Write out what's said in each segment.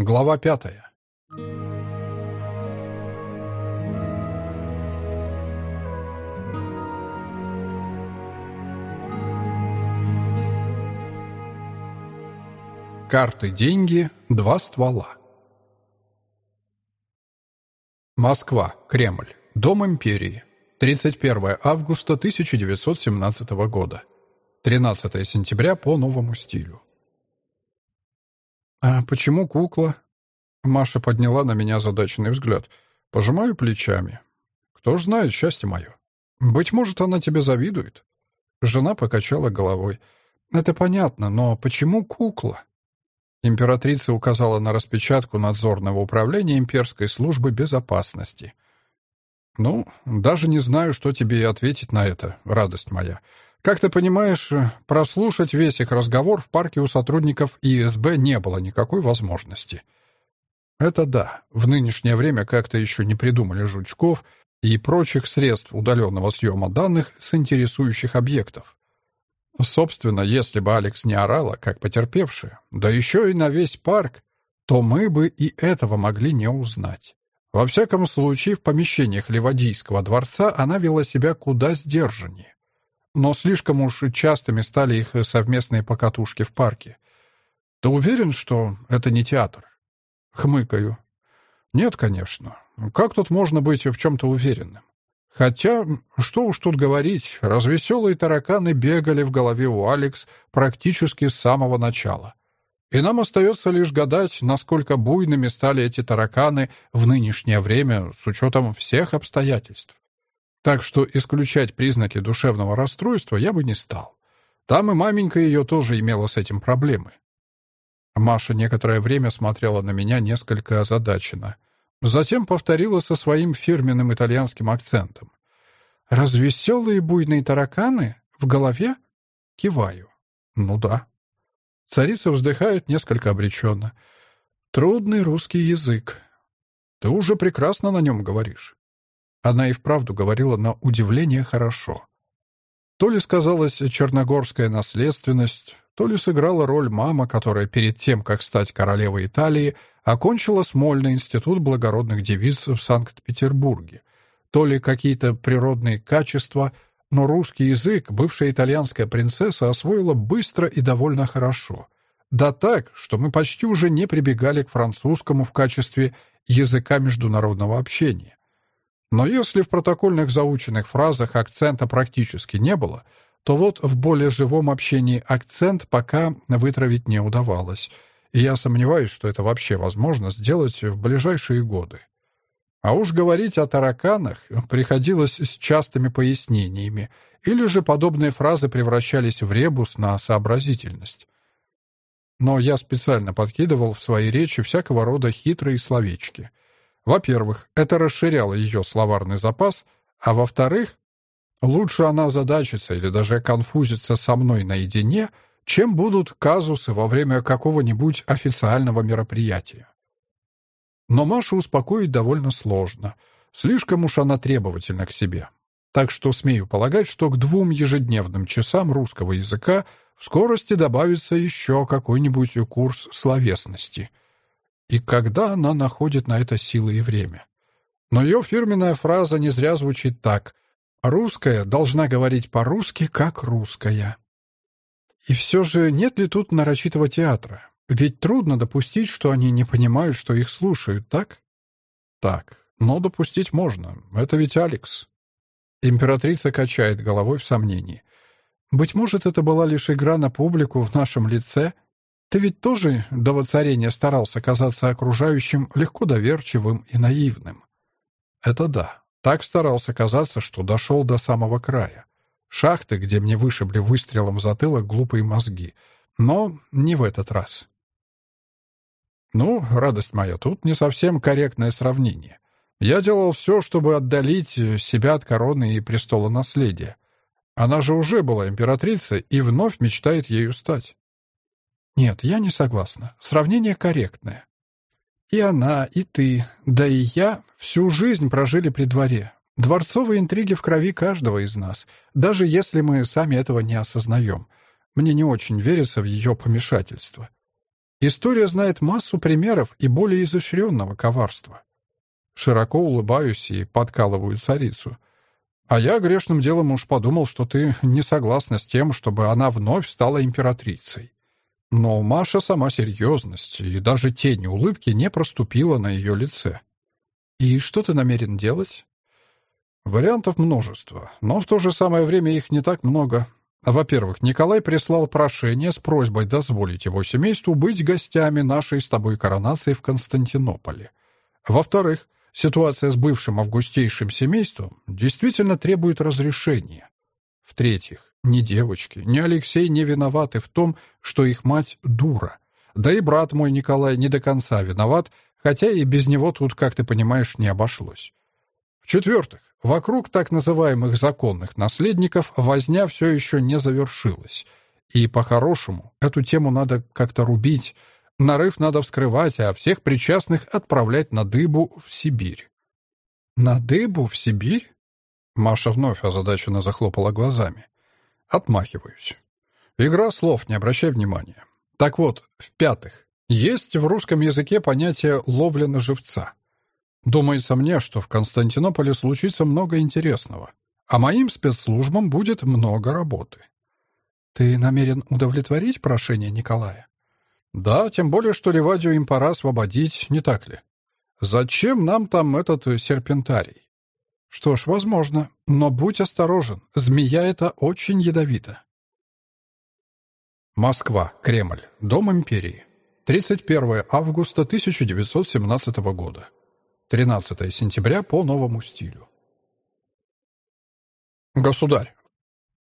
Глава пятая. Карты, деньги, два ствола. Москва, Кремль, Дом империи. 31 августа 1917 года. 13 сентября по новому стилю. «А почему кукла?» Маша подняла на меня задаченный взгляд. Пожимаю плечами. «Кто ж знает счастье мое? Быть может, она тебе завидует?» Жена покачала головой. «Это понятно, но почему кукла?» Императрица указала на распечатку надзорного управления имперской службы безопасности. «Ну, даже не знаю, что тебе и ответить на это, радость моя. Как ты понимаешь, прослушать весь их разговор в парке у сотрудников ИСБ не было никакой возможности. Это да, в нынешнее время как-то еще не придумали жучков и прочих средств удаленного съема данных с интересующих объектов. Собственно, если бы Алекс не орала, как потерпевшая, да еще и на весь парк, то мы бы и этого могли не узнать. Во всяком случае, в помещениях Ливадийского дворца она вела себя куда сдержаннее. Но слишком уж частыми стали их совместные покатушки в парке. Ты уверен, что это не театр? Хмыкаю. Нет, конечно. Как тут можно быть в чем-то уверенным? Хотя, что уж тут говорить, развеселые тараканы бегали в голове у Алекс практически с самого начала. И нам остается лишь гадать, насколько буйными стали эти тараканы в нынешнее время с учетом всех обстоятельств. Так что исключать признаки душевного расстройства я бы не стал. Там и маменька ее тоже имела с этим проблемы. Маша некоторое время смотрела на меня несколько озадаченно — Затем повторила со своим фирменным итальянским акцентом. «Развеселые буйные тараканы? В голове?» Киваю. «Ну да». Царица вздыхает несколько обреченно. «Трудный русский язык. Ты уже прекрасно на нем говоришь». Она и вправду говорила на удивление хорошо. То ли сказалась черногорская наследственность, то ли сыграла роль мама, которая перед тем, как стать королевой Италии, окончила Смольный институт благородных девиц в Санкт-Петербурге, то ли какие-то природные качества, но русский язык бывшая итальянская принцесса освоила быстро и довольно хорошо. Да так, что мы почти уже не прибегали к французскому в качестве языка международного общения. Но если в протокольных заученных фразах акцента практически не было — то вот в более живом общении акцент пока вытравить не удавалось, и я сомневаюсь, что это вообще возможно сделать в ближайшие годы. А уж говорить о тараканах приходилось с частыми пояснениями, или же подобные фразы превращались в ребус на сообразительность. Но я специально подкидывал в свои речи всякого рода хитрые словечки. Во-первых, это расширяло ее словарный запас, а во-вторых, Лучше она задачится или даже конфузится со мной наедине, чем будут казусы во время какого-нибудь официального мероприятия. Но Машу успокоить довольно сложно. Слишком уж она требовательна к себе. Так что смею полагать, что к двум ежедневным часам русского языка в скорости добавится еще какой-нибудь курс словесности. И когда она находит на это силы и время? Но ее фирменная фраза не зря звучит так — Русская должна говорить по-русски, как русская. И все же нет ли тут нарочитого театра? Ведь трудно допустить, что они не понимают, что их слушают, так? Так, но допустить можно. Это ведь Алекс. Императрица качает головой в сомнении. Быть может, это была лишь игра на публику в нашем лице? Ты ведь тоже до воцарения старался казаться окружающим легко доверчивым и наивным. Это да. Так старался казаться, что дошел до самого края. Шахты, где мне вышибли выстрелом в затылок глупые мозги. Но не в этот раз. Ну, радость моя, тут не совсем корректное сравнение. Я делал все, чтобы отдалить себя от короны и престола наследия. Она же уже была императрицей и вновь мечтает ею стать. Нет, я не согласна. Сравнение корректное. И она, и ты, да и я всю жизнь прожили при дворе. Дворцовые интриги в крови каждого из нас, даже если мы сами этого не осознаем. Мне не очень верится в ее помешательство. История знает массу примеров и более изощренного коварства. Широко улыбаюсь и подкалываю царицу. А я грешным делом уж подумал, что ты не согласна с тем, чтобы она вновь стала императрицей. Но Маша сама серьезность, и даже тень улыбки не проступила на ее лице. «И что ты намерен делать?» «Вариантов множество, но в то же самое время их не так много. Во-первых, Николай прислал прошение с просьбой дозволить его семейству быть гостями нашей с тобой коронации в Константинополе. Во-вторых, ситуация с бывшим августейшим семейством действительно требует разрешения. В-третьих, ни девочки, ни Алексей не виноваты в том, что их мать дура. Да и брат мой Николай не до конца виноват, хотя и без него тут, как ты понимаешь, не обошлось. В-четвертых, вокруг так называемых законных наследников возня все еще не завершилась. И, по-хорошему, эту тему надо как-то рубить, нарыв надо вскрывать, а всех причастных отправлять на дыбу в Сибирь. «На дыбу в Сибирь?» Маша вновь озадаченно захлопала глазами. Отмахиваюсь. Игра слов, не обращай внимания. Так вот, в-пятых, есть в русском языке понятие «ловля на живца». Думается мне, что в Константинополе случится много интересного, а моим спецслужбам будет много работы. Ты намерен удовлетворить прошение Николая? Да, тем более, что Ливадию им пора освободить, не так ли? Зачем нам там этот серпентарий? Что ж, возможно, но будь осторожен, змея эта очень ядовита. Москва, Кремль, Дом империи. 31 августа 1917 года. 13 сентября по новому стилю. Государь,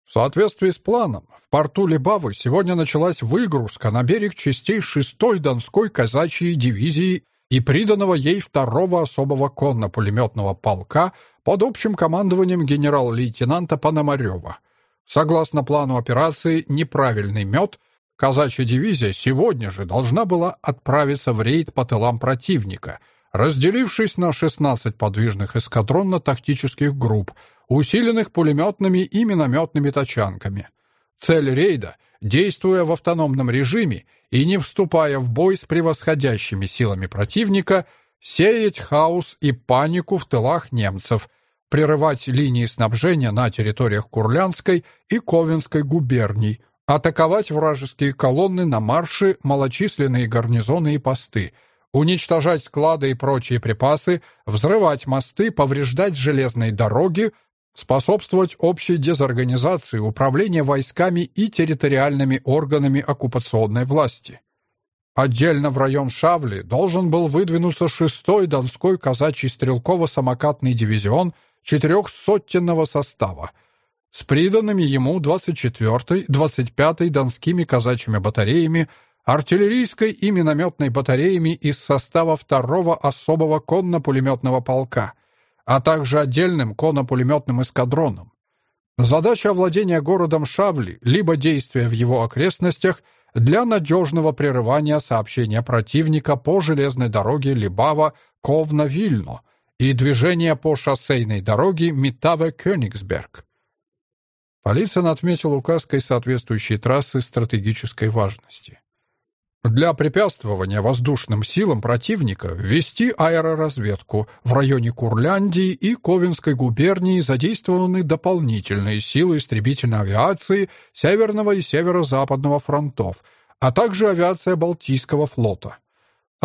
в соответствии с планом, в порту Лебавы сегодня началась выгрузка на берег частей 6-й Донской казачьей дивизии и приданного ей второго особого конно-пулеметного полка под общим командованием генерал-лейтенанта Пономарева. Согласно плану операции «Неправильный мед», казачья дивизия сегодня же должна была отправиться в рейд по тылам противника, разделившись на 16 подвижных эскадронно-тактических групп, усиленных пулеметными и минометными тачанками. Цель рейда — действуя в автономном режиме и не вступая в бой с превосходящими силами противника, сеять хаос и панику в тылах немцев, прерывать линии снабжения на территориях Курлянской и Ковенской губерний, атаковать вражеские колонны на марше, малочисленные гарнизоны и посты, уничтожать склады и прочие припасы, взрывать мосты, повреждать железные дороги, способствовать общей дезорганизации управления войсками и территориальными органами оккупационной власти. Отдельно в район Шавли должен был выдвинуться 6-й Донской казачий стрелково-самокатный дивизион четырехсотенного состава с приданными ему 24-й, 25-й Донскими казачьими батареями, артиллерийской и минометной батареями из состава 2-го особого конно-пулеметного полка, а также отдельным конно-пулеметным эскадроном. Задача овладения городом Шавли либо действия в его окрестностях для надежного прерывания сообщения противника по железной дороге Либава-Ковна-Вильно и движения по шоссейной дороге Митаве-Кёнигсберг. Полиция отметил указкой соответствующей трассы стратегической важности. Для препятствования воздушным силам противника ввести аэроразведку в районе Курляндии и Ковенской губернии задействованы дополнительные силы истребительной авиации Северного и Северо-Западного фронтов, а также авиация Балтийского флота.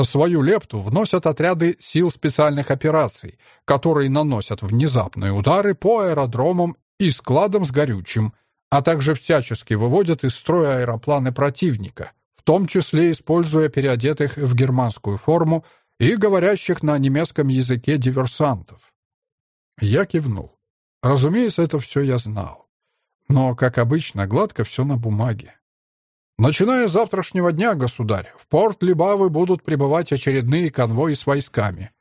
Свою лепту вносят отряды сил специальных операций, которые наносят внезапные удары по аэродромам и складам с горючим, а также всячески выводят из строя аэропланы противника, в том числе используя переодетых в германскую форму и говорящих на немецком языке диверсантов. Я кивнул. Разумеется, это все я знал. Но, как обычно, гладко все на бумаге. Начиная с завтрашнего дня, государь, в порт Либавы будут прибывать очередные конвои с войсками.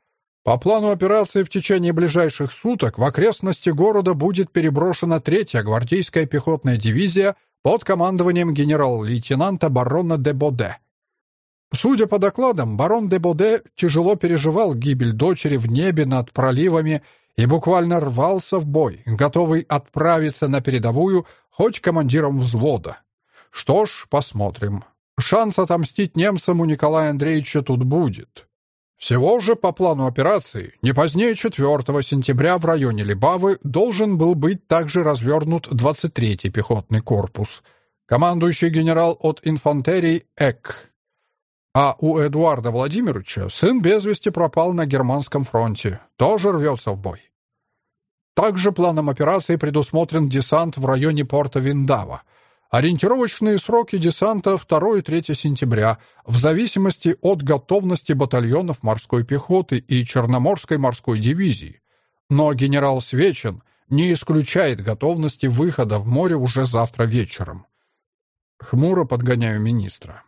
По плану операции в течение ближайших суток в окрестности города будет переброшена третья гвардейская пехотная дивизия под командованием генерал-лейтенанта барона де Боде. Судя по докладам, барон де Боде тяжело переживал гибель дочери в небе над проливами и буквально рвался в бой, готовый отправиться на передовую хоть командиром взвода. Что ж, посмотрим. Шанс отомстить немцам у Николая Андреевича тут будет. Всего же по плану операции не позднее 4 сентября в районе Либавы должен был быть также развернут 23-й пехотный корпус, командующий генерал от инфантерии Эк. А у Эдуарда Владимировича сын без вести пропал на германском фронте, тоже рвется в бой. Также планом операции предусмотрен десант в районе порта Виндава — Ориентировочные сроки десанта 2 и 3 сентября в зависимости от готовности батальонов морской пехоты и Черноморской морской дивизии. Но генерал Свечин не исключает готовности выхода в море уже завтра вечером. Хмуро подгоняю министра.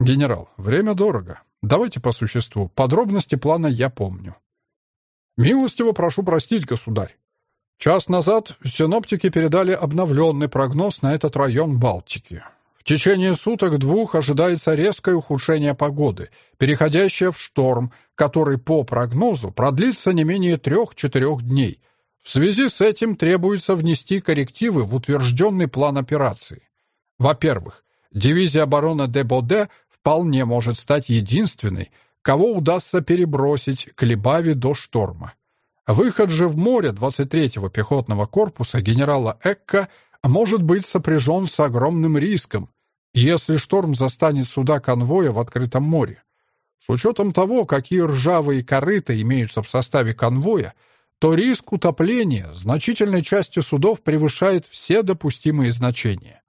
«Генерал, время дорого. Давайте по существу. Подробности плана я помню». «Милостиво прошу простить, государь. Час назад синоптики передали обновленный прогноз на этот район Балтики. В течение суток-двух ожидается резкое ухудшение погоды, переходящее в шторм, который по прогнозу продлится не менее трех-четырех дней. В связи с этим требуется внести коррективы в утвержденный план операции. Во-первых, дивизия обороны Дебоде вполне может стать единственной, кого удастся перебросить к Либаве до шторма. Выход же в море 23-го пехотного корпуса генерала Экка может быть сопряжен с огромным риском, если шторм застанет суда конвоя в открытом море. С учетом того, какие ржавые корыта имеются в составе конвоя, то риск утопления значительной части судов превышает все допустимые значения.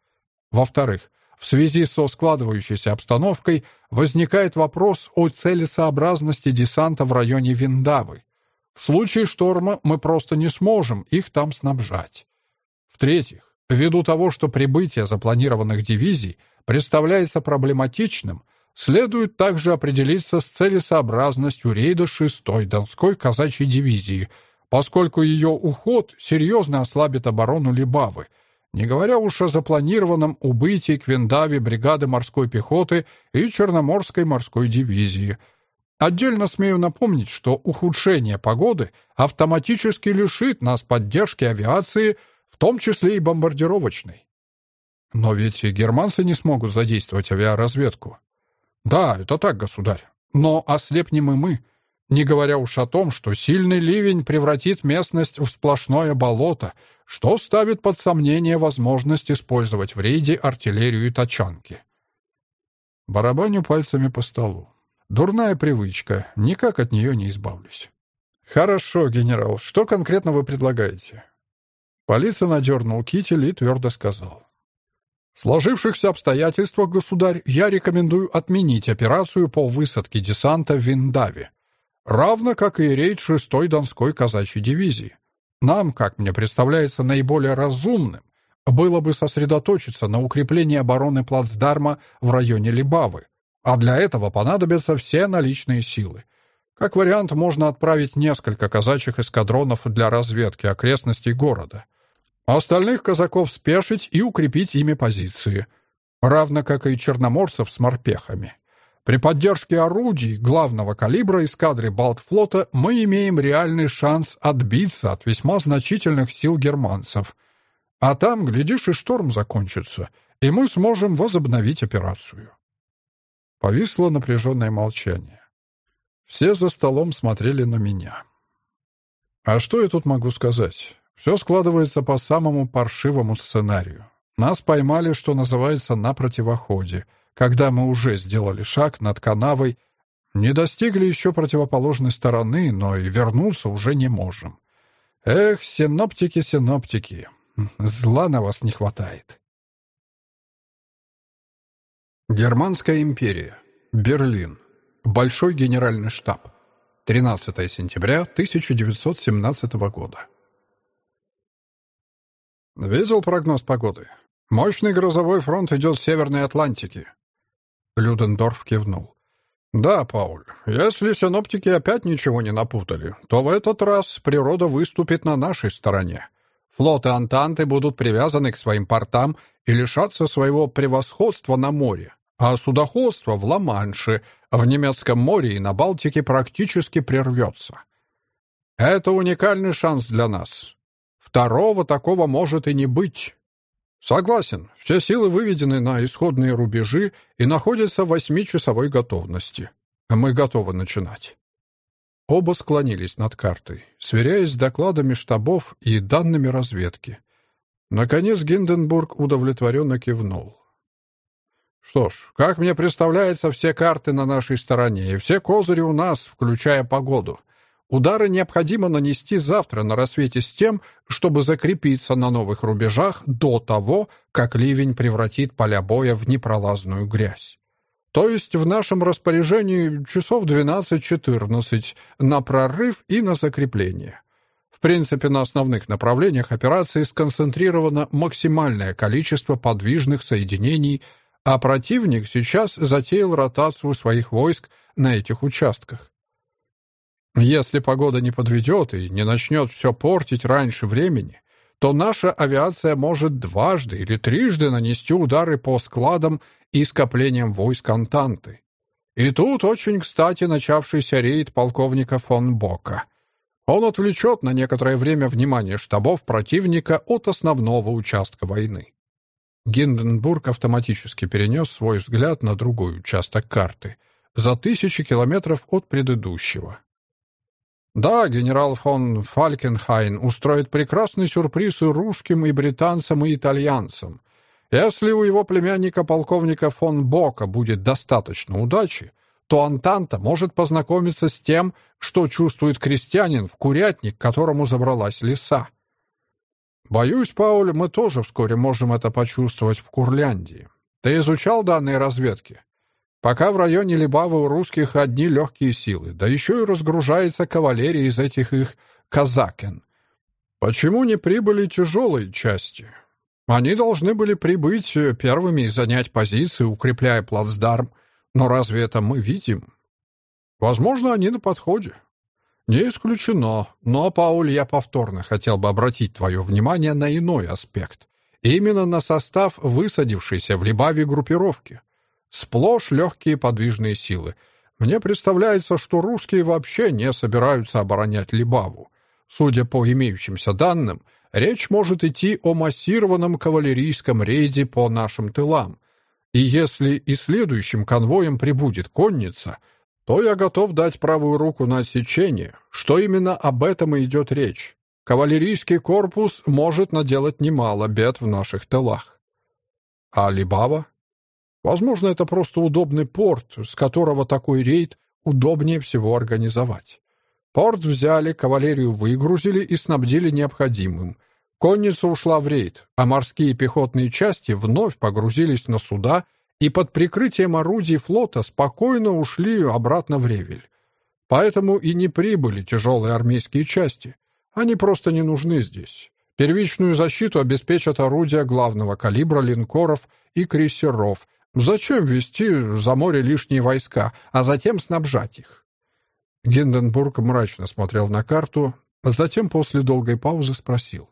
Во-вторых, в связи со складывающейся обстановкой возникает вопрос о целесообразности десанта в районе Виндавы. В случае шторма мы просто не сможем их там снабжать. В-третьих, ввиду того, что прибытие запланированных дивизий представляется проблематичным, следует также определиться с целесообразностью рейда 6-й Донской казачьей дивизии, поскольку ее уход серьезно ослабит оборону Либавы, не говоря уж о запланированном убытии к Виндаве бригады морской пехоты и Черноморской морской дивизии – Отдельно смею напомнить, что ухудшение погоды автоматически лишит нас поддержки авиации, в том числе и бомбардировочной. Но ведь и германцы не смогут задействовать авиаразведку. Да, это так, государь. Но ослепнем и мы, не говоря уж о том, что сильный ливень превратит местность в сплошное болото, что ставит под сомнение возможность использовать в рейде артиллерию и тачанки. Барабаню пальцами по столу. Дурная привычка, никак от нее не избавлюсь. Хорошо, генерал, что конкретно вы предлагаете? Полиция надернул китель и твердо сказал. В сложившихся обстоятельствах, государь, я рекомендую отменить операцию по высадке десанта в Виндаве, равно как и рейд 6-й Донской казачьей дивизии. Нам, как мне представляется, наиболее разумным было бы сосредоточиться на укреплении обороны плацдарма в районе Либавы, а для этого понадобятся все наличные силы. Как вариант, можно отправить несколько казачьих эскадронов для разведки окрестностей города. Остальных казаков спешить и укрепить ими позиции. Равно как и черноморцев с морпехами. При поддержке орудий главного калибра эскадры Балтфлота мы имеем реальный шанс отбиться от весьма значительных сил германцев. А там, глядишь, и шторм закончится, и мы сможем возобновить операцию. Повисло напряженное молчание. Все за столом смотрели на меня. А что я тут могу сказать? Все складывается по самому паршивому сценарию. Нас поймали, что называется, на противоходе, когда мы уже сделали шаг над канавой, не достигли еще противоположной стороны, но и вернуться уже не можем. Эх, синоптики, синоптики, зла на вас не хватает. Германская империя. Берлин. Большой генеральный штаб. 13 сентября 1917 года. Видел прогноз погоды? Мощный грозовой фронт идет с Северной Атлантики. Людендорф кивнул. Да, Пауль, если синоптики опять ничего не напутали, то в этот раз природа выступит на нашей стороне. Флоты Антанты будут привязаны к своим портам и лишаться своего превосходства на море, а судоходство в Ла-Манше, в немецком море и на Балтике практически прервется. Это уникальный шанс для нас. Второго такого может и не быть. Согласен. Все силы выведены на исходные рубежи и находятся в восьмичасовой готовности. Мы готовы начинать. Оба склонились над картой, сверяясь с докладами штабов и данными разведки. Наконец Гинденбург удовлетворенно кивнул. «Что ж, как мне представляется, все карты на нашей стороне, и все козыри у нас, включая погоду. Удары необходимо нанести завтра на рассвете с тем, чтобы закрепиться на новых рубежах до того, как ливень превратит поля боя в непролазную грязь. То есть в нашем распоряжении часов 12-14 на прорыв и на закрепление. В принципе, на основных направлениях операции сконцентрировано максимальное количество подвижных соединений, а противник сейчас затеял ротацию своих войск на этих участках. Если погода не подведет и не начнет все портить раньше времени, то наша авиация может дважды или трижды нанести удары по складам и скоплениям войск Антанты. И тут очень кстати начавшийся рейд полковника фон Бока. Он отвлечет на некоторое время внимание штабов противника от основного участка войны. Гинденбург автоматически перенес свой взгляд на другой участок карты, за тысячи километров от предыдущего. Да, генерал фон Фалькенхайн устроит прекрасный сюрприз и русским, и британцам, и итальянцам. Если у его племянника полковника фон Бока будет достаточно удачи, то Антанта может познакомиться с тем, что чувствует крестьянин в курятник, которому забралась лиса. Боюсь, Пауль, мы тоже вскоре можем это почувствовать в Курляндии. Ты изучал данные разведки? Пока в районе Либавы у русских одни легкие силы, да еще и разгружается кавалерия из этих их казакен. Почему не прибыли тяжелые части? Они должны были прибыть э, первыми и занять позиции, укрепляя плацдарм. Но разве это мы видим? Возможно, они на подходе. Не исключено. Но, Пауль, я повторно хотел бы обратить твое внимание на иной аспект. Именно на состав высадившейся в Либаве группировки — Сплошь легкие подвижные силы. Мне представляется, что русские вообще не собираются оборонять Либаву. Судя по имеющимся данным, речь может идти о массированном кавалерийском рейде по нашим тылам. И если и следующим конвоем прибудет конница, то я готов дать правую руку на отсечение, что именно об этом и идет речь. Кавалерийский корпус может наделать немало бед в наших тылах. А Либава? Возможно, это просто удобный порт, с которого такой рейд удобнее всего организовать. Порт взяли, кавалерию выгрузили и снабдили необходимым. Конница ушла в рейд, а морские пехотные части вновь погрузились на суда и под прикрытием орудий флота спокойно ушли обратно в Ревель. Поэтому и не прибыли тяжелые армейские части. Они просто не нужны здесь. Первичную защиту обеспечат орудия главного калибра линкоров и крейсеров, Зачем вести за море лишние войска, а затем снабжать их? Гинденбург мрачно смотрел на карту, затем после долгой паузы спросил.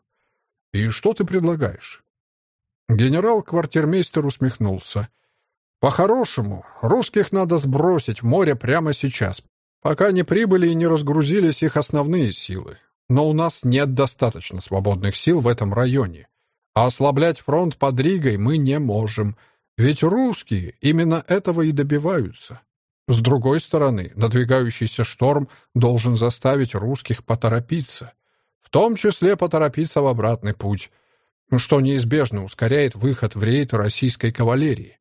«И что ты предлагаешь?» Генерал-квартирмейстер усмехнулся. «По-хорошему, русских надо сбросить в море прямо сейчас, пока не прибыли и не разгрузились их основные силы. Но у нас нет достаточно свободных сил в этом районе. А ослаблять фронт под Ригой мы не можем». Ведь русские именно этого и добиваются. С другой стороны, надвигающийся шторм должен заставить русских поторопиться, в том числе поторопиться в обратный путь, что неизбежно ускоряет выход в рейд российской кавалерии.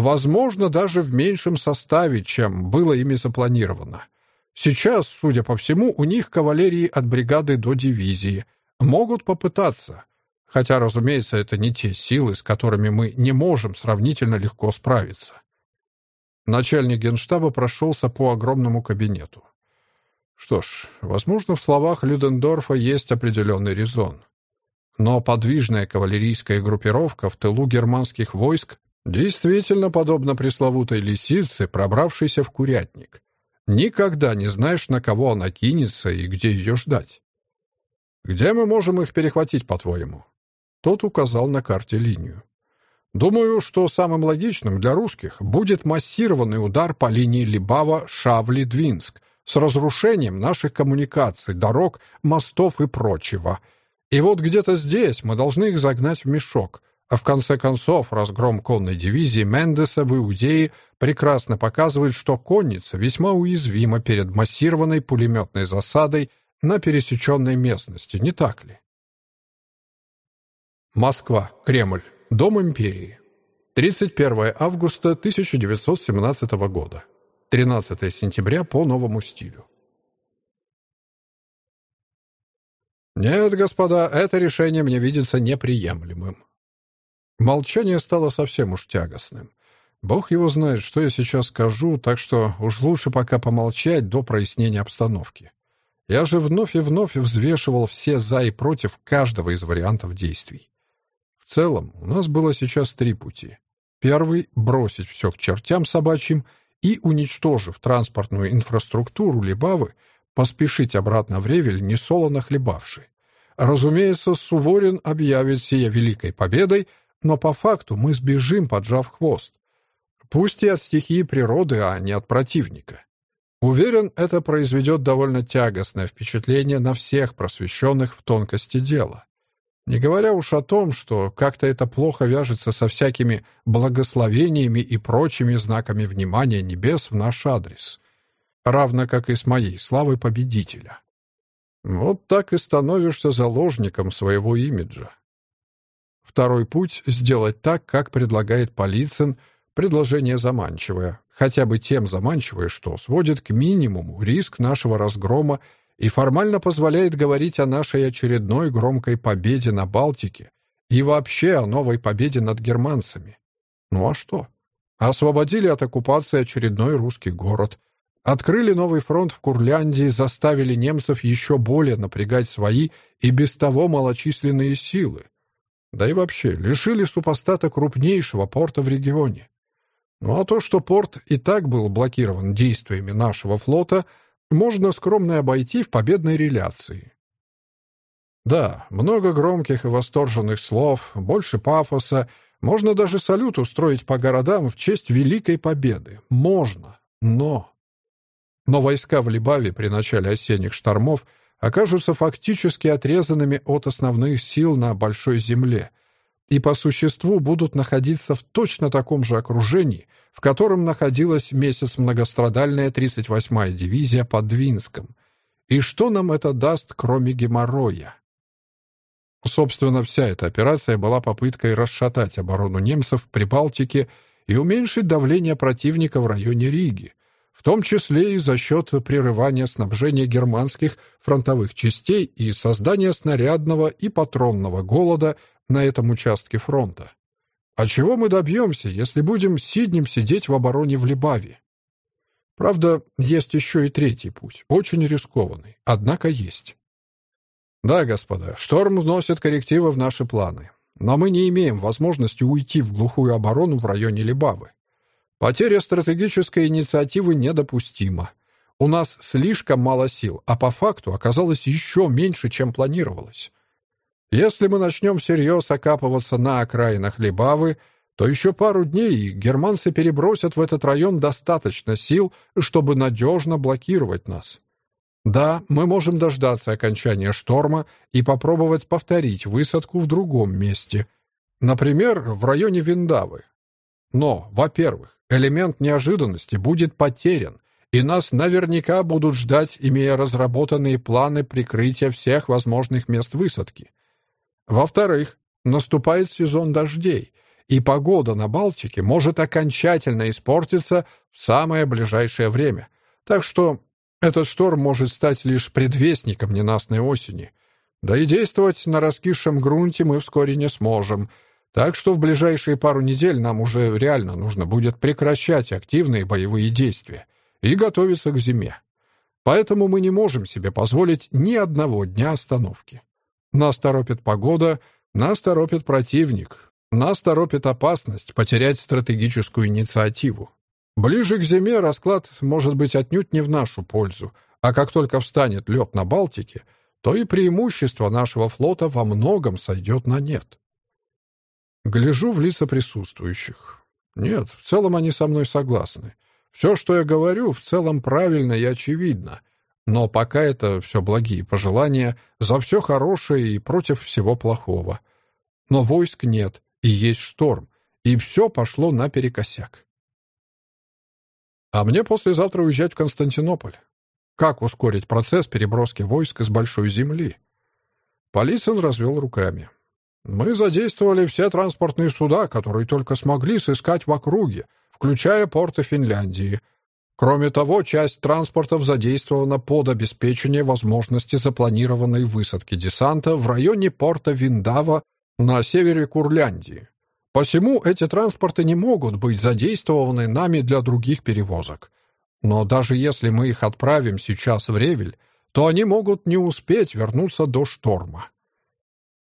Возможно, даже в меньшем составе, чем было ими запланировано. Сейчас, судя по всему, у них кавалерии от бригады до дивизии. Могут попытаться, Хотя, разумеется, это не те силы, с которыми мы не можем сравнительно легко справиться. Начальник генштаба прошелся по огромному кабинету. Что ж, возможно, в словах Людендорфа есть определенный резон. Но подвижная кавалерийская группировка в тылу германских войск действительно подобна пресловутой лисице, пробравшейся в курятник. Никогда не знаешь, на кого она кинется и где ее ждать. Где мы можем их перехватить, по-твоему? Тот указал на карте линию. Думаю, что самым логичным для русских будет массированный удар по линии Либава-Шавли-Двинск с разрушением наших коммуникаций, дорог, мостов и прочего. И вот где-то здесь мы должны их загнать в мешок, А в конце концов, разгром конной дивизии Мендеса в Иудее прекрасно показывает, что конница весьма уязвима перед массированной пулеметной засадой на пересеченной местности, не так ли? Москва, Кремль, Дом империи. 31 августа 1917 года. 13 сентября по новому стилю. Нет, господа, это решение мне видится неприемлемым. Молчание стало совсем уж тягостным. Бог его знает, что я сейчас скажу, так что уж лучше пока помолчать до прояснения обстановки. Я же вновь и вновь взвешивал все «за» и «против» каждого из вариантов действий. В целом, у нас было сейчас три пути. Первый — бросить все к чертям собачьим и, уничтожив транспортную инфраструктуру Либавы, поспешить обратно в Ревель, несолоно хлебавший. Разумеется, Суворин объявит сие великой победой, но по факту мы сбежим, поджав хвост. Пусть и от стихии природы, а не от противника. Уверен, это произведет довольно тягостное впечатление на всех просвещенных в тонкости дела. Не говоря уж о том, что как-то это плохо вяжется со всякими благословениями и прочими знаками внимания небес в наш адрес, равно как и с моей славой победителя. Вот так и становишься заложником своего имиджа. Второй путь — сделать так, как предлагает Полицин, предложение заманчивое, хотя бы тем заманчивое, что сводит к минимуму риск нашего разгрома и формально позволяет говорить о нашей очередной громкой победе на Балтике и вообще о новой победе над германцами. Ну а что? Освободили от оккупации очередной русский город, открыли новый фронт в Курляндии, заставили немцев еще более напрягать свои и без того малочисленные силы. Да и вообще, лишили супостата крупнейшего порта в регионе. Ну а то, что порт и так был блокирован действиями нашего флота — можно скромно обойти в победной реляции. Да, много громких и восторженных слов, больше пафоса, можно даже салют устроить по городам в честь Великой Победы. Можно, но... Но войска в Либаве при начале осенних штормов окажутся фактически отрезанными от основных сил на Большой Земле, и по существу будут находиться в точно таком же окружении, в котором находилась месяц многострадальная 38-я дивизия под Двинском. И что нам это даст, кроме геморроя? Собственно, вся эта операция была попыткой расшатать оборону немцев в Прибалтике и уменьшить давление противника в районе Риги, в том числе и за счет прерывания снабжения германских фронтовых частей и создания снарядного и патронного голода на этом участке фронта. А чего мы добьемся, если будем сиднем сидеть в обороне в Либаве? Правда, есть еще и третий путь, очень рискованный, однако есть. Да, господа, шторм вносит коррективы в наши планы, но мы не имеем возможности уйти в глухую оборону в районе Либавы. Потеря стратегической инициативы недопустима. У нас слишком мало сил, а по факту оказалось еще меньше, чем планировалось. Если мы начнем всерьез окапываться на окраинах Либавы, то еще пару дней германцы перебросят в этот район достаточно сил, чтобы надежно блокировать нас. Да, мы можем дождаться окончания шторма и попробовать повторить высадку в другом месте, например, в районе Виндавы. Но, во-первых, элемент неожиданности будет потерян, и нас наверняка будут ждать, имея разработанные планы прикрытия всех возможных мест высадки. Во-вторых, наступает сезон дождей, и погода на Балтике может окончательно испортиться в самое ближайшее время. Так что этот шторм может стать лишь предвестником ненастной осени. Да и действовать на раскисшем грунте мы вскоре не сможем. Так что в ближайшие пару недель нам уже реально нужно будет прекращать активные боевые действия и готовиться к зиме. Поэтому мы не можем себе позволить ни одного дня остановки. Нас торопит погода, нас торопит противник, нас торопит опасность потерять стратегическую инициативу. Ближе к зиме расклад может быть отнюдь не в нашу пользу, а как только встанет лед на Балтике, то и преимущество нашего флота во многом сойдет на нет. Гляжу в лица присутствующих. Нет, в целом они со мной согласны. Все, что я говорю, в целом правильно и очевидно. Но пока это все благие пожелания, за все хорошее и против всего плохого. Но войск нет, и есть шторм, и все пошло наперекосяк. А мне послезавтра уезжать в Константинополь. Как ускорить процесс переброски войск с большой земли? Полисон развел руками. Мы задействовали все транспортные суда, которые только смогли сыскать в округе, включая порты Финляндии. Кроме того, часть транспортов задействована под обеспечение возможности запланированной высадки десанта в районе порта Виндава на севере Курляндии. Посему эти транспорты не могут быть задействованы нами для других перевозок. Но даже если мы их отправим сейчас в Ревель, то они могут не успеть вернуться до шторма.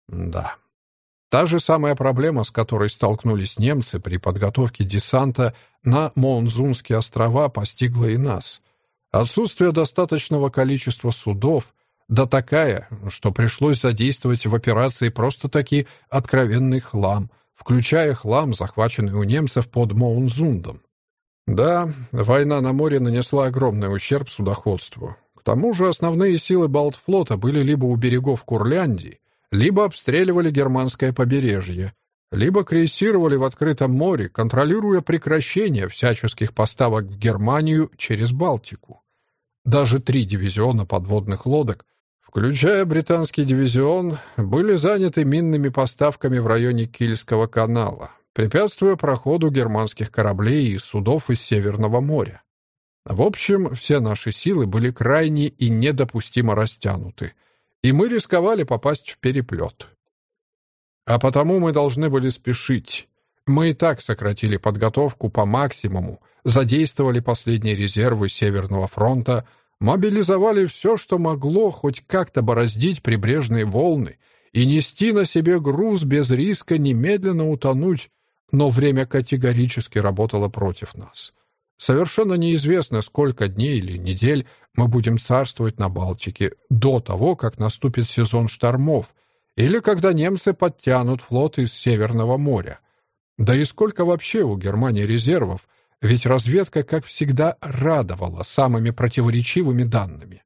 Да. Та же самая проблема, с которой столкнулись немцы при подготовке десанта на Монзунские острова, постигла и нас. Отсутствие достаточного количества судов, да такая, что пришлось задействовать в операции просто-таки откровенный хлам, включая хлам, захваченный у немцев под Моунзундом. Да, война на море нанесла огромный ущерб судоходству. К тому же основные силы Балтфлота были либо у берегов Курляндии, либо обстреливали германское побережье, либо крейсировали в открытом море, контролируя прекращение всяческих поставок в Германию через Балтику. Даже три дивизиона подводных лодок, включая британский дивизион, были заняты минными поставками в районе Кильского канала, препятствуя проходу германских кораблей и судов из Северного моря. В общем, все наши силы были крайне и недопустимо растянуты, и мы рисковали попасть в переплет. А потому мы должны были спешить. Мы и так сократили подготовку по максимуму, задействовали последние резервы Северного фронта, мобилизовали все, что могло хоть как-то бороздить прибрежные волны и нести на себе груз без риска немедленно утонуть но время категорически работало против нас. Совершенно неизвестно, сколько дней или недель мы будем царствовать на Балтике до того, как наступит сезон штормов, или когда немцы подтянут флот из Северного моря. Да и сколько вообще у Германии резервов, ведь разведка, как всегда, радовала самыми противоречивыми данными.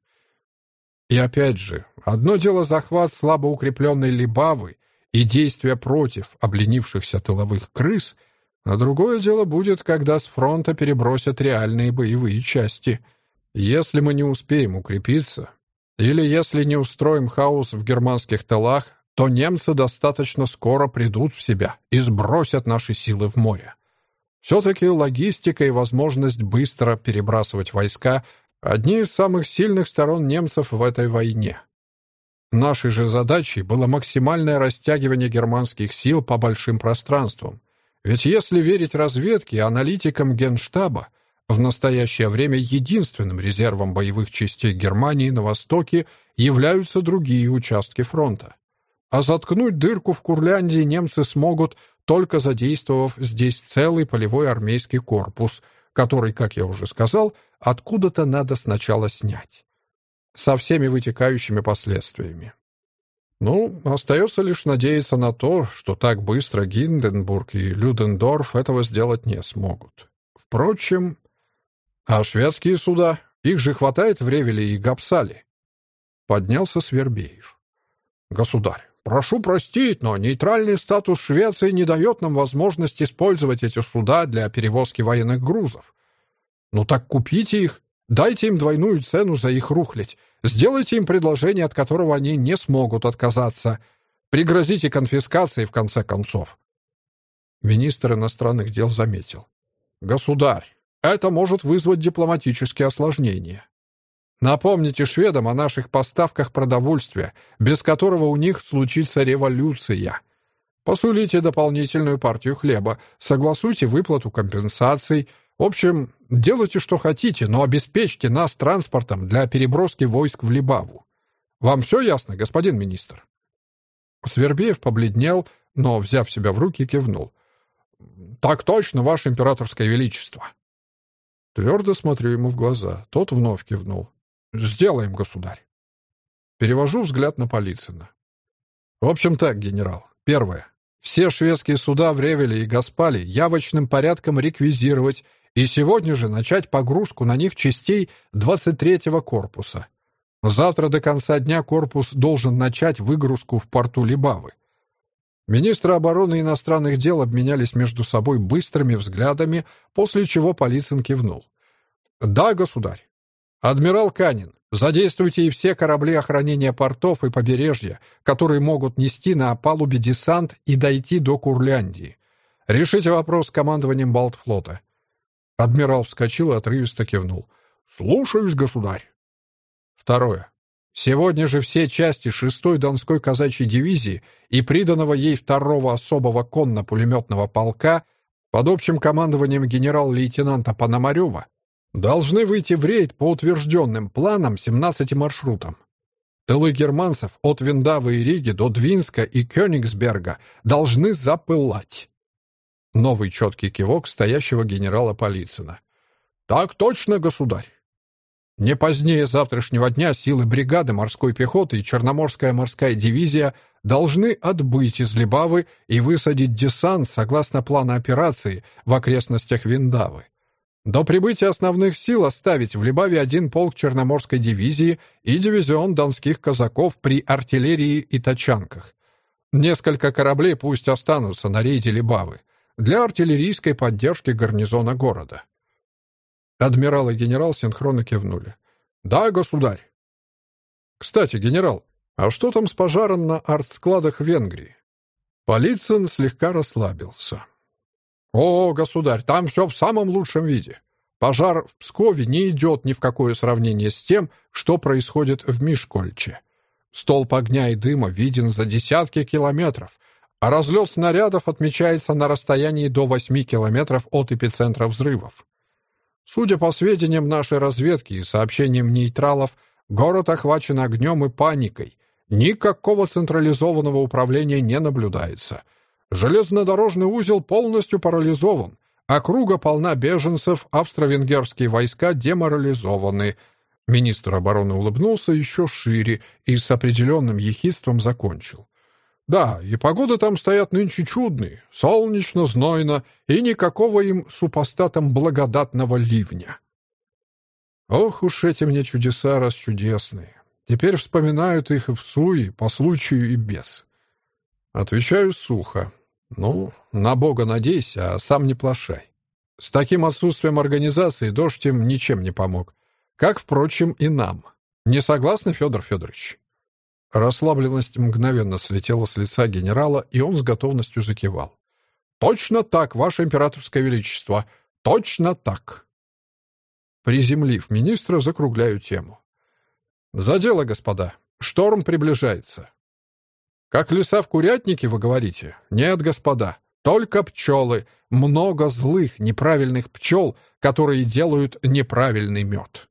И опять же, одно дело захват слабо укрепленной Либавы, и действия против обленившихся тыловых крыс, а другое дело будет, когда с фронта перебросят реальные боевые части. Если мы не успеем укрепиться, или если не устроим хаос в германских тылах, то немцы достаточно скоро придут в себя и сбросят наши силы в море. Все-таки логистика и возможность быстро перебрасывать войска — одни из самых сильных сторон немцев в этой войне. Нашей же задачей было максимальное растягивание германских сил по большим пространствам. Ведь если верить разведке и аналитикам Генштаба, в настоящее время единственным резервом боевых частей Германии на востоке являются другие участки фронта. А заткнуть дырку в Курляндии немцы смогут, только задействовав здесь целый полевой армейский корпус, который, как я уже сказал, откуда-то надо сначала снять со всеми вытекающими последствиями. Ну, остается лишь надеяться на то, что так быстро Гинденбург и Людендорф этого сделать не смогут. Впрочем, а шведские суда, их же хватает в Ревеле и Гапсале. Поднялся Свербеев. Государь, прошу простить, но нейтральный статус Швеции не дает нам возможность использовать эти суда для перевозки военных грузов. Ну так купите их Дайте им двойную цену за их рухлядь. Сделайте им предложение, от которого они не смогут отказаться. Пригрозите конфискацией, в конце концов. Министр иностранных дел заметил. Государь, это может вызвать дипломатические осложнения. Напомните шведам о наших поставках продовольствия, без которого у них случится революция. Посулите дополнительную партию хлеба, согласуйте выплату компенсаций, в общем, делайте, что хотите, но обеспечьте нас транспортом для переброски войск в Либаву. Вам все ясно, господин министр?» Свербеев побледнел, но, взяв себя в руки, кивнул. «Так точно, ваше императорское величество!» Твердо смотрю ему в глаза. Тот вновь кивнул. «Сделаем, государь!» Перевожу взгляд на Полицына. «В общем так, генерал. Первое. Все шведские суда в Ревеле и Гаспале явочным порядком реквизировать и сегодня же начать погрузку на них частей 23-го корпуса. Завтра до конца дня корпус должен начать выгрузку в порту Либавы. Министры обороны и иностранных дел обменялись между собой быстрыми взглядами, после чего Полицын кивнул. «Да, государь. Адмирал Канин, задействуйте и все корабли охранения портов и побережья, которые могут нести на палубе десант и дойти до Курляндии. Решите вопрос с командованием Балтфлота». Адмирал вскочил и отрывисто кивнул. «Слушаюсь, государь». Второе. Сегодня же все части 6-й Донской казачьей дивизии и приданного ей второго особого конно-пулеметного полка под общим командованием генерал-лейтенанта Пономарева должны выйти в рейд по утвержденным планам 17 маршрутам. Тылы германцев от Виндавы и Риги до Двинска и Кёнигсберга должны запылать. Новый четкий кивок стоящего генерала Полицына. «Так точно, государь!» Не позднее завтрашнего дня силы бригады морской пехоты и Черноморская морская дивизия должны отбыть из Либавы и высадить десант согласно плану операции в окрестностях Виндавы. До прибытия основных сил оставить в Либаве один полк Черноморской дивизии и дивизион донских казаков при артиллерии и тачанках. Несколько кораблей пусть останутся на рейде Либавы для артиллерийской поддержки гарнизона города. Адмирал и генерал синхронно кивнули. «Да, государь». «Кстати, генерал, а что там с пожаром на артскладах Венгрии?» Полицин слегка расслабился. «О, государь, там все в самом лучшем виде. Пожар в Пскове не идет ни в какое сравнение с тем, что происходит в Мишкольче. Столб огня и дыма виден за десятки километров, а разлет снарядов отмечается на расстоянии до 8 километров от эпицентра взрывов. Судя по сведениям нашей разведки и сообщениям нейтралов, город охвачен огнем и паникой. Никакого централизованного управления не наблюдается. Железнодорожный узел полностью парализован. Округа полна беженцев, австро-венгерские войска деморализованы. Министр обороны улыбнулся еще шире и с определенным ехидством закончил. Да, и погода там стоят нынче чудные, солнечно-знойно, и никакого им супостатам благодатного ливня. Ох уж эти мне чудеса расчудесные. Теперь вспоминают их и в суе, по случаю и без. Отвечаю сухо. Ну, на Бога надейся, а сам не плашай. С таким отсутствием организации дождь им ничем не помог. Как, впрочем, и нам. Не согласны, Федор Федорович? Расслабленность мгновенно слетела с лица генерала, и он с готовностью закивал. «Точно так, Ваше Императорское Величество! Точно так!» Приземлив министра, закругляю тему. «За дело, господа! Шторм приближается!» «Как леса в курятнике, вы говорите? Нет, господа, только пчелы, много злых, неправильных пчел, которые делают неправильный мед».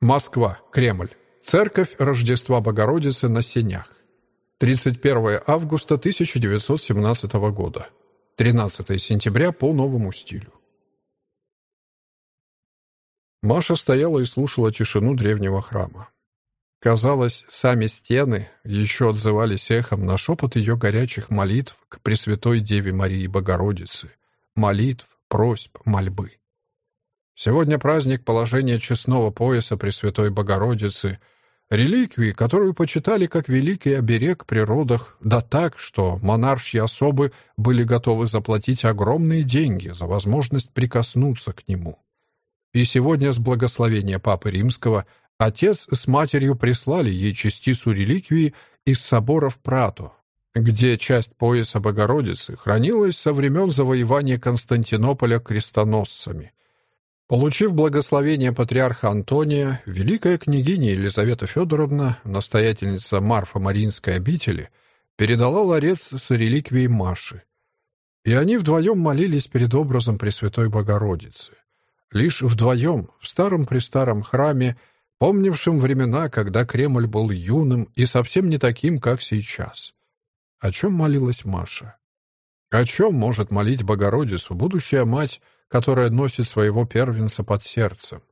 Москва, Кремль. Церковь Рождества Богородицы на Сенях. 31 августа 1917 года. 13 сентября по новому стилю. Маша стояла и слушала тишину древнего храма. Казалось, сами стены еще отзывались эхом на шепот ее горячих молитв к Пресвятой Деве Марии Богородицы, молитв, просьб, мольбы. Сегодня праздник положения честного пояса Пресвятой Богородицы — Реликвии, которую почитали как великий оберег при родах, да так, что монаршьи особы были готовы заплатить огромные деньги за возможность прикоснуться к нему. И сегодня с благословения Папы Римского отец с матерью прислали ей частицу реликвии из собора в Прато, где часть пояса Богородицы хранилась со времен завоевания Константинополя крестоносцами — Получив благословение патриарха Антония, великая княгиня Елизавета Федоровна, настоятельница Марфа-Маринской обители, передала ларец с реликвией Маши. И они вдвоем молились перед образом Пресвятой Богородицы. Лишь вдвоем, в старом-престаром храме, помнившем времена, когда Кремль был юным и совсем не таким, как сейчас. О чем молилась Маша? О чем может молить Богородицу, будущая мать, которая носит своего первенца под сердцем.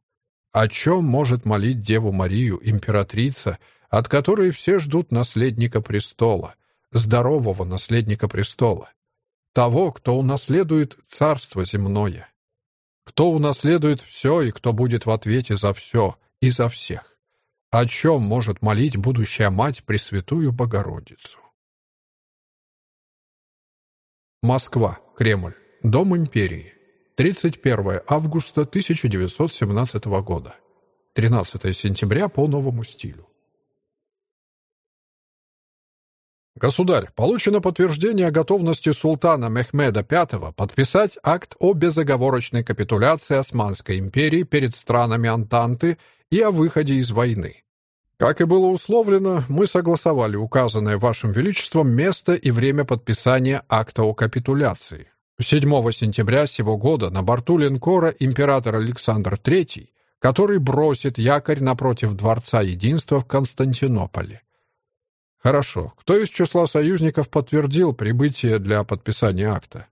О чем может молить Деву Марию, императрица, от которой все ждут наследника престола, здорового наследника престола, того, кто унаследует царство земное, кто унаследует все и кто будет в ответе за все и за всех. О чем может молить будущая мать Пресвятую Богородицу? Москва. Кремль. Дом империи. 31 августа 1917 года. 13 сентября по новому стилю. Государь, получено подтверждение о готовности султана Мехмеда V подписать акт о безоговорочной капитуляции Османской империи перед странами Антанты и о выходе из войны. Как и было условлено, мы согласовали указанное Вашим Величеством место и время подписания акта о капитуляции. 7 сентября сего года на борту линкора император Александр III, который бросит якорь напротив Дворца Единства в Константинополе. Хорошо. Кто из числа союзников подтвердил прибытие для подписания акта?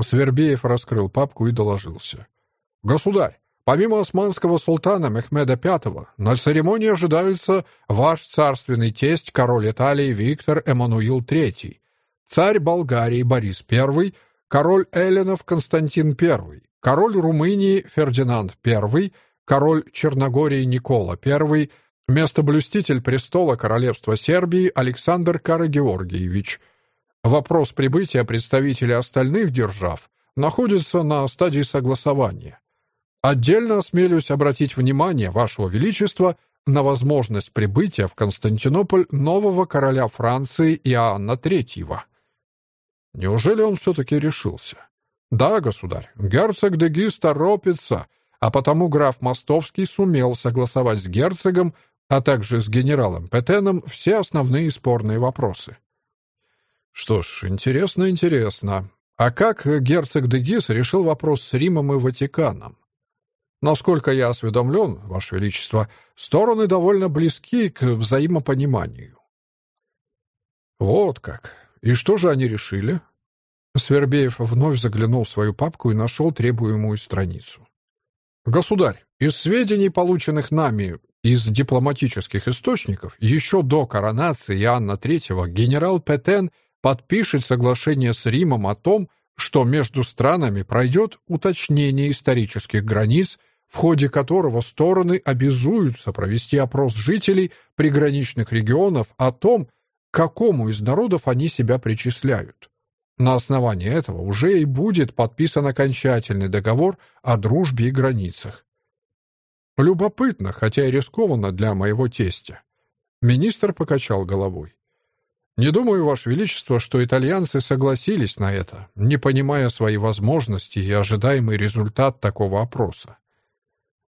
Свербеев раскрыл папку и доложился. Государь, помимо османского султана Мехмеда V, на церемонии ожидаются ваш царственный тесть, король Италии Виктор Эммануил III, царь Болгарии Борис I, король Эллинов Константин I, король Румынии Фердинанд I, король Черногории Никола I, Местоблюститель престола Королевства Сербии Александр Карагеоргиевич. Вопрос прибытия представителей остальных держав находится на стадии согласования. Отдельно осмелюсь обратить внимание Вашего Величества на возможность прибытия в Константинополь нового короля Франции Иоанна III. Неужели он все-таки решился? Да, государь, герцог де Гис торопится, а потому граф Мостовский сумел согласовать с герцогом а также с генералом Петеном все основные спорные вопросы. Что ж, интересно, интересно. А как герцог де Гис решил вопрос с Римом и Ватиканом? Насколько я осведомлен, Ваше Величество, стороны довольно близки к взаимопониманию. Вот как. И что же они решили? Свербеев вновь заглянул в свою папку и нашел требуемую страницу. «Государь, из сведений, полученных нами, из дипломатических источников еще до коронации Иоанна III генерал Петен подпишет соглашение с Римом о том, что между странами пройдет уточнение исторических границ, в ходе которого стороны обязуются провести опрос жителей приграничных регионов о том, какому из народов они себя причисляют. На основании этого уже и будет подписан окончательный договор о дружбе и границах. Любопытно, хотя и рискованно для моего тестя. Министр покачал головой. Не думаю, Ваше Величество, что итальянцы согласились на это, не понимая свои возможности и ожидаемый результат такого опроса.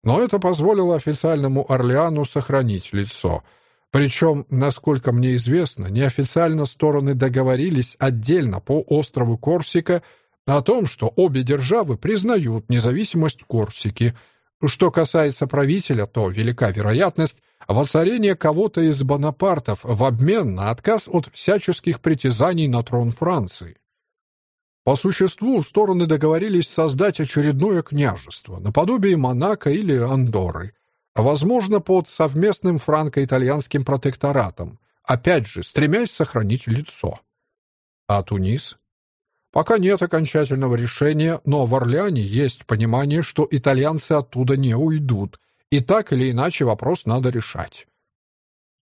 Но это позволило официальному Орлеану сохранить лицо. Причем, насколько мне известно, неофициально стороны договорились отдельно по острову Корсика о том, что обе державы признают независимость Корсики – что касается правителя, то велика вероятность воцарения кого-то из Бонапартов в обмен на отказ от всяческих притязаний на трон Франции. По существу стороны договорились создать очередное княжество, наподобие Монако или Андорры, возможно, под совместным франко-итальянским протекторатом, опять же, стремясь сохранить лицо. А Тунис? Пока нет окончательного решения, но в Орлеане есть понимание, что итальянцы оттуда не уйдут, и так или иначе вопрос надо решать.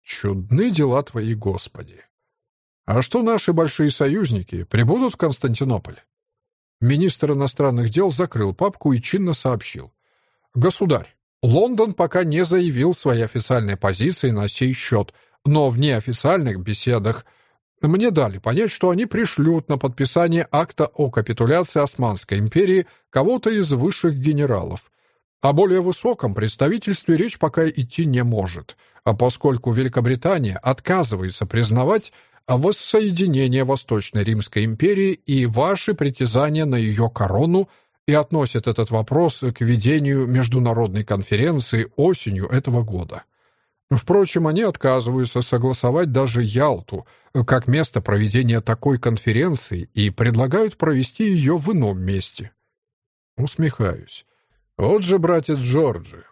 Чудны дела твои, Господи. А что наши большие союзники прибудут в Константинополь? Министр иностранных дел закрыл папку и чинно сообщил. Государь, Лондон пока не заявил свои официальные позиции на сей счет, но в неофициальных беседах мне дали понять, что они пришлют на подписание акта о капитуляции Османской империи кого-то из высших генералов. О более высоком представительстве речь пока идти не может, а поскольку Великобритания отказывается признавать воссоединение Восточной Римской империи и ваши притязания на ее корону и относит этот вопрос к ведению международной конференции осенью этого года. Впрочем, они отказываются согласовать даже Ялту как место проведения такой конференции и предлагают провести ее в ином месте. Усмехаюсь. Вот же братец Джорджи.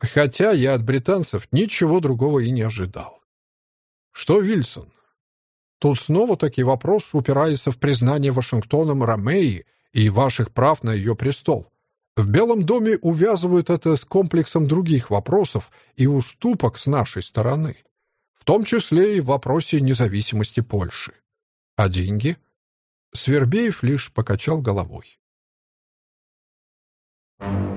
Хотя я от британцев ничего другого и не ожидал. Что, Вильсон? Тут снова таки вопрос упирается в признание Вашингтоном Ромеи и ваших прав на ее престол. В Белом доме увязывают это с комплексом других вопросов и уступок с нашей стороны, в том числе и в вопросе независимости Польши. А деньги? Свербеев лишь покачал головой. Thank you.